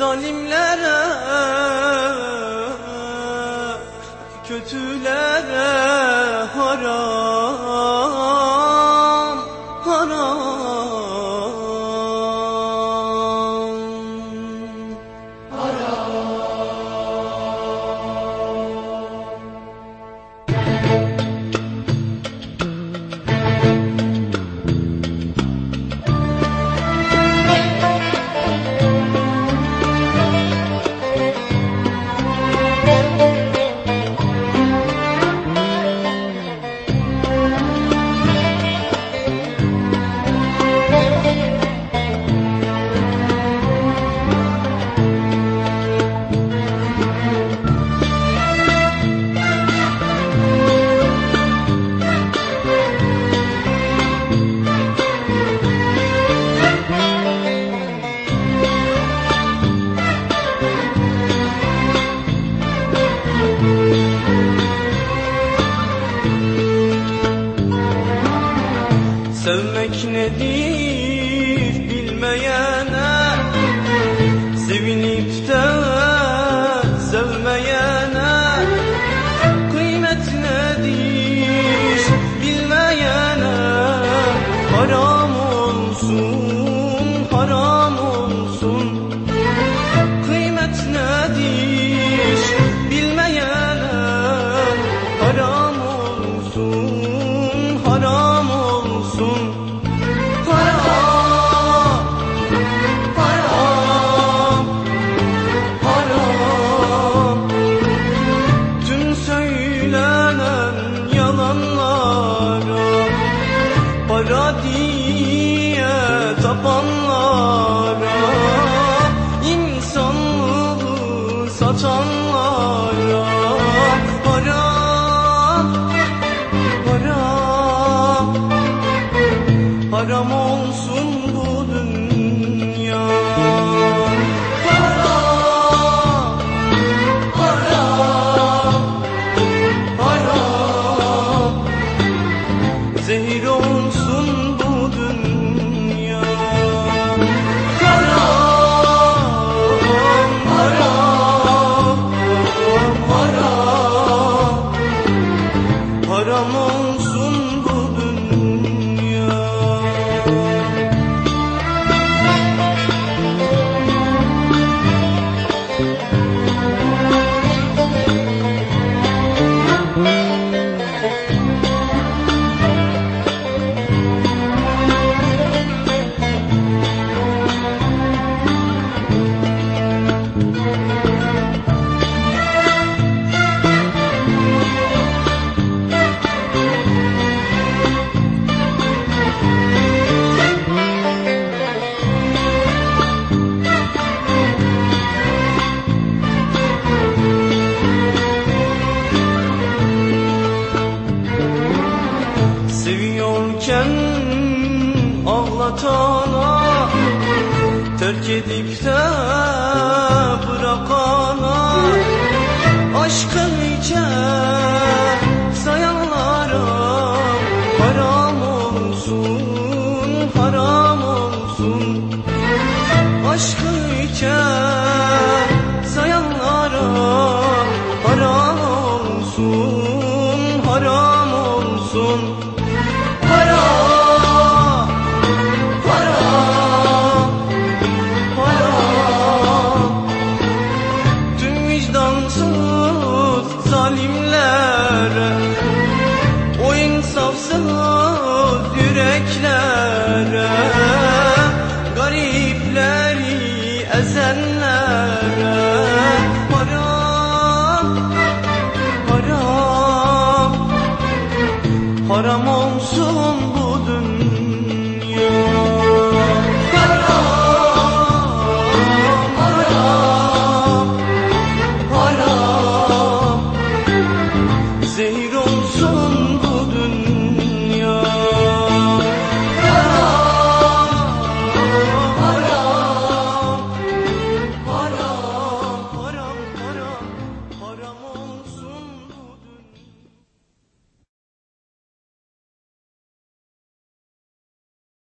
zalimlere kötülere haram haram. Sevmek nedir bilmeyene Kara diye Seviyorken ağlatana Terk edip de bırakana Aşkın içe sayanlara Haram olsun, haram olsun. Aşkı içe sayanlara haram olsun Param